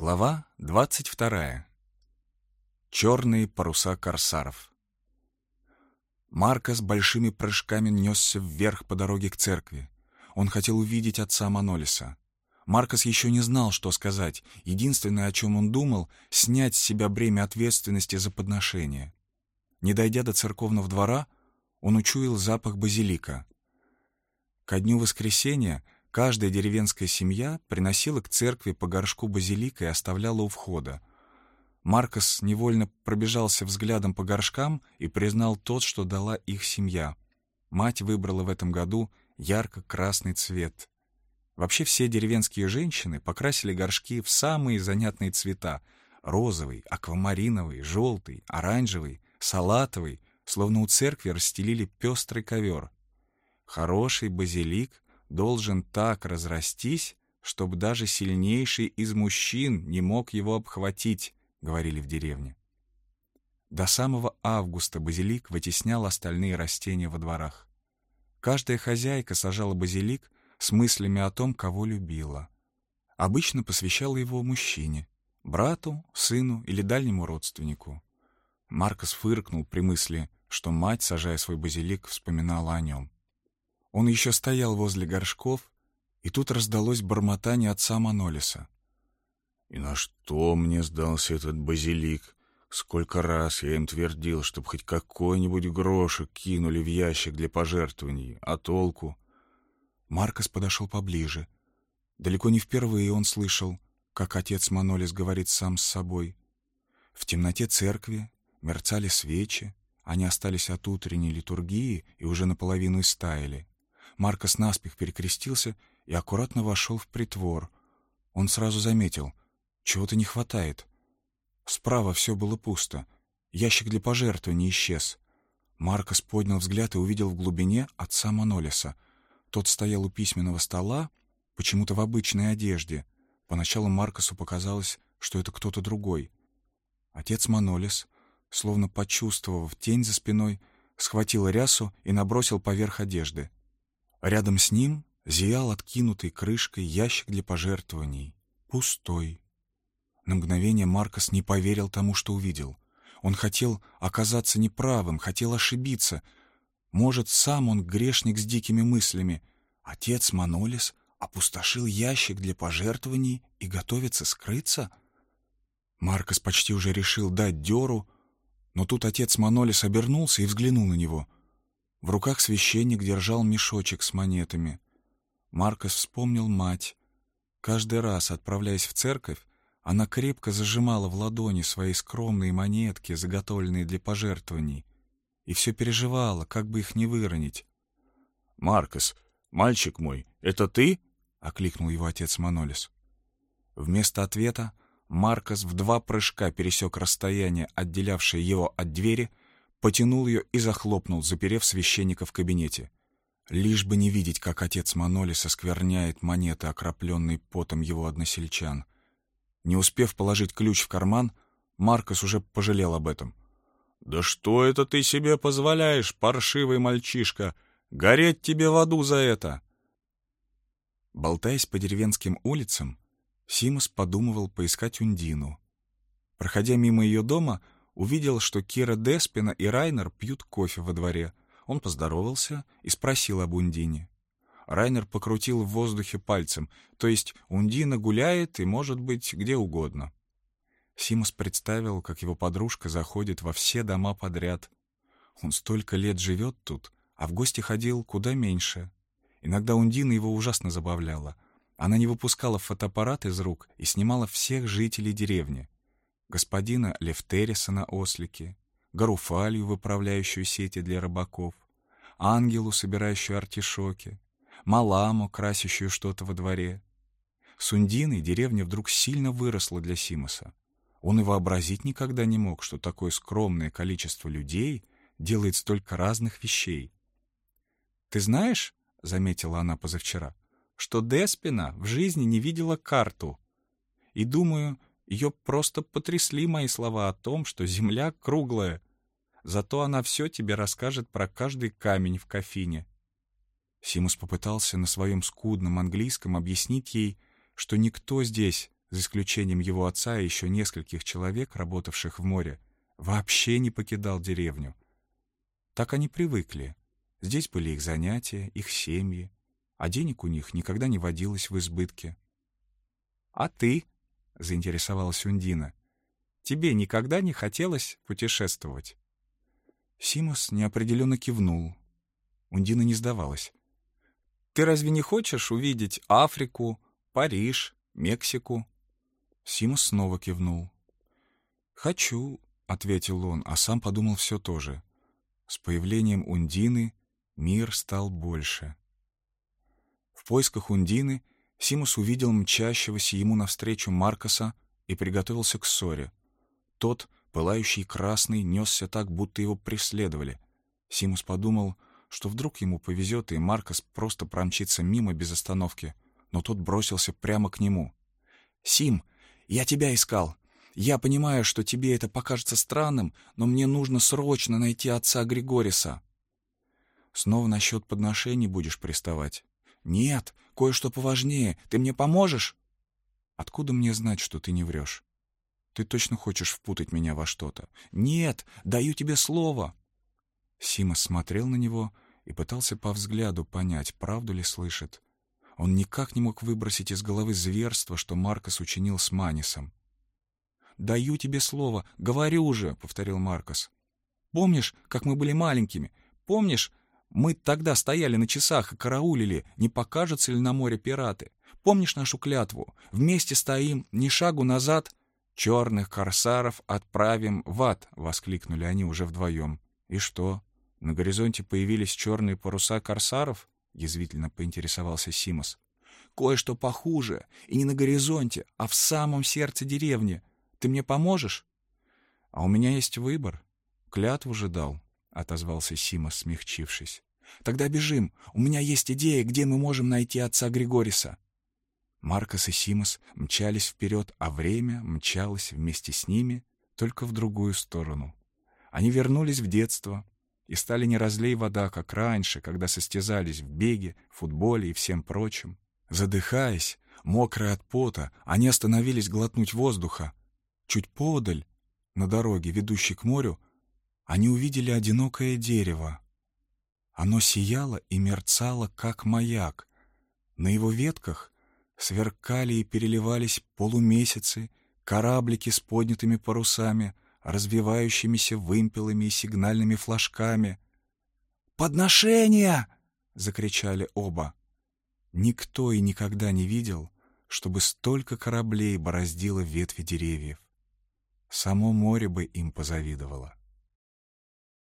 Глава 22. Черные паруса корсаров. Марко с большими прыжками несся вверх по дороге к церкви. Он хотел увидеть отца Манолиса. Маркос еще не знал, что сказать. Единственное, о чем он думал, — снять с себя бремя ответственности за подношение. Не дойдя до церковного двора, он учуял запах базилика. Ко дню воскресения — Каждая деревенская семья приносила к церкви по горшку базилика и оставляла у входа. Маркос невольно пробежался взглядом по горшкам и признал тот, что дала их семья. Мать выбрала в этом году ярко-красный цвет. Вообще все деревенские женщины покрасили горшки в самые занятные цвета — розовый, аквамариновый, желтый, оранжевый, салатовый, словно у церкви расстелили пестрый ковер. Хороший базилик должен так разрастись, чтобы даже сильнейший из мужчин не мог его обхватить, говорили в деревне. До самого августа базилик вытеснял остальные растения во дворах. Каждая хозяйка сажала базилик с мыслями о том, кого любила. Обычно посвящала его мужчине, брату, сыну или дальнему родственнику. Маркос фыркнул при мысли, что мать, сажая свой базилик, вспоминала о нем. Он еще стоял возле горшков, и тут раздалось бормотание отца Манолиса. «И на что мне сдался этот базилик? Сколько раз я им твердил, чтоб хоть какой-нибудь грошек кинули в ящик для пожертвований, а толку?» Маркос подошел поближе. Далеко не впервые он слышал, как отец Манолис говорит сам с собой. В темноте церкви мерцали свечи, они остались от утренней литургии и уже наполовину истаяли. Маркос наспех перекрестился и аккуратно вошел в притвор. Он сразу заметил, чего-то не хватает. Справа все было пусто. Ящик для пожертвований исчез. Маркос поднял взгляд и увидел в глубине отца Манолиса. Тот стоял у письменного стола, почему-то в обычной одежде. Поначалу Маркосу показалось, что это кто-то другой. Отец Манолис, словно почувствовав тень за спиной, схватил рясу и набросил поверх одежды. Рядом с ним зиял откинутой крышкой ящик для пожертвований. Пустой. На мгновение Маркос не поверил тому, что увидел. Он хотел оказаться неправым, хотел ошибиться. Может, сам он грешник с дикими мыслями. Отец Манолис опустошил ящик для пожертвований и готовится скрыться? Маркос почти уже решил дать дёру, но тут отец Манолис обернулся и взглянул на него — в руках священник держал мешочек с монетами. Маркос вспомнил мать. Каждый раз, отправляясь в церковь, она крепко зажимала в ладони свои скромные монетки, заготовленные для пожертвований, и все переживала, как бы их не выронить. «Маркос, мальчик мой, это ты?» — окликнул его отец Манолис. Вместо ответа Маркос в два прыжка пересек расстояние, отделявшее его от двери, потянул ее и захлопнул, заперев священника в кабинете. Лишь бы не видеть, как отец Маноли соскверняет монеты, окропленные потом его односельчан. Не успев положить ключ в карман, Маркос уже пожалел об этом. «Да что это ты себе позволяешь, паршивый мальчишка? Гореть тебе в аду за это!» Болтаясь по деревенским улицам, Симус подумывал поискать Ундину. Проходя мимо ее дома, увидел, что Кира Деспина и Райнер пьют кофе во дворе. Он поздоровался и спросил об Ундине. Райнер покрутил в воздухе пальцем, то есть Ундина гуляет и, может быть, где угодно. Симус представил, как его подружка заходит во все дома подряд. Он столько лет живет тут, а в гости ходил куда меньше. Иногда Ундина его ужасно забавляла. Она не выпускала фотоаппарат из рук и снимала всех жителей деревни господина Лефтериса на ослике, Гаруфалью, выправляющую сети для рыбаков, Ангелу, собирающую артишоки, Маламу, красящую что-то во дворе. С Ундиной деревня вдруг сильно выросла для Симоса. Он и вообразить никогда не мог, что такое скромное количество людей делает столько разных вещей. «Ты знаешь, — заметила она позавчера, — что Деспина в жизни не видела карту. И думаю, ее просто потрясли мои слова о том, что Земля круглая. Зато она все тебе расскажет про каждый камень в кофине. Симус попытался на своем скудном английском объяснить ей, что никто здесь за исключением его отца и еще нескольких человек, работавших в море, вообще не покидал деревню. Так они привыкли. Здесь были их занятия, их семьи, а денег у них никогда не водилось в избытке. «А ты?» — заинтересовалась Ундина. «Тебе никогда не хотелось путешествовать?» Симос неопределенно кивнул. Ундина не сдавалась. «Ты разве не хочешь увидеть Африку, Париж, Мексику?» Симос снова кивнул. «Хочу», — ответил он, а сам подумал все то же. С появлением Ундины мир стал больше. В поисках Ундины Симус увидел мчащегося ему навстречу Маркоса и приготовился к ссоре. Тот, пылающий красный, несся так, будто его преследовали. Симус подумал, что вдруг ему повезет, и Маркос просто промчится мимо без остановки, но тот бросился прямо к нему. «Сим, я тебя искал. Я понимаю, что тебе это покажется странным, но мне нужно срочно найти отца Григориса». «Снова насчет подношений будешь приставать?» «Нет, кое-что поважнее. Ты мне поможешь?» «Откуда мне знать, что ты не врешь? Ты точно хочешь впутать меня во что-то?» «Нет, даю тебе слово!» Сима смотрел на него и пытался по взгляду понять, правду ли слышит. Он никак не мог выбросить из головы зверство, что Маркос учинил с Манисом. «Даю тебе слово, говорю же», — повторил Маркос. «Помнишь, как мы были маленькими? Помнишь, мы тогда стояли на часах и караулили, не покажутся ли на море пираты. Помнишь нашу клятву? Вместе стоим, ни шагу назад. Черных корсаров отправим в ад, — воскликнули они уже вдвоем. И что? На горизонте появились черные паруса корсаров? — язвительно поинтересовался Симос. Кое-что похуже, и не на горизонте, а в самом сердце деревни. Ты мне поможешь? А у меня есть выбор. Клятву же дал. — отозвался Сима, смягчившись. «Тогда бежим. У меня есть идея, где мы можем найти отца Григориса». Маркос и Симос мчались вперед, а время мчалось вместе с ними, только в другую сторону. Они вернулись в детство и стали не разлей вода, как раньше, когда состязались в беге, футболе и всем прочем. Задыхаясь, мокрые от пота, они остановились глотнуть воздуха. Чуть подаль, на дороге, ведущей к морю, они увидели одинокое дерево. Оно сияло и мерцало, как маяк. На его ветках сверкали и переливались полумесяцы, кораблики с поднятыми парусами, развивающимися вымпелами и сигнальными флажками. «Подношение!» — закричали оба. Никто и никогда не видел, чтобы столько кораблей бороздило ветви деревьев. Само море бы им позавидовало.